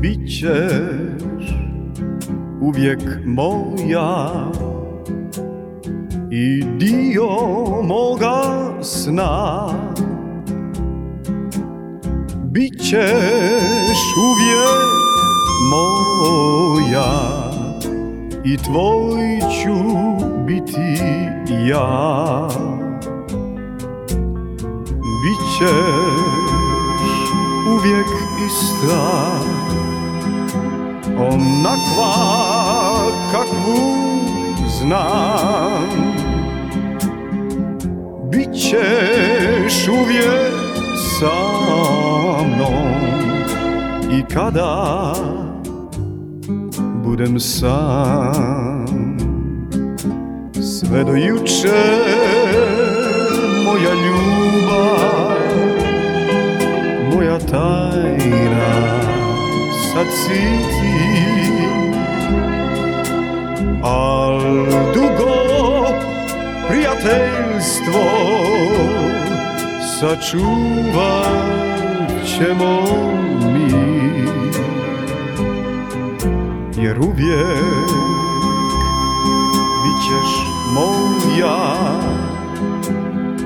Bićeš uvijek moja i dio moga sna. Bićeš uvijek moja i tvoj ću biti ja. Bićeš uvijek ista Onakva kakvu znam. Bićeš uvijek sa mnom I kada budem sam. Sve do juče moja ljubav Moja tajna sad si ti. Al dugo prijateljstvo sačuvat ćemo Jer uvijek bit ćeš moja.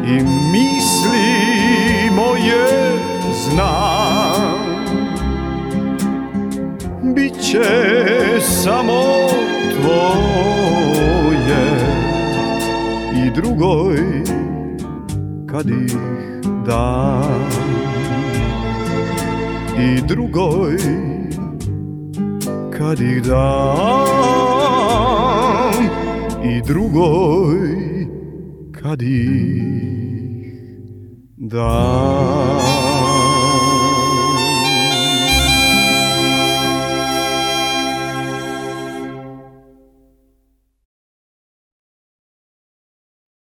I misli moje znam Biće samo tvoje. I drugoj kad ih dam. I drugoj kad ih dam I drugoj kad ih dam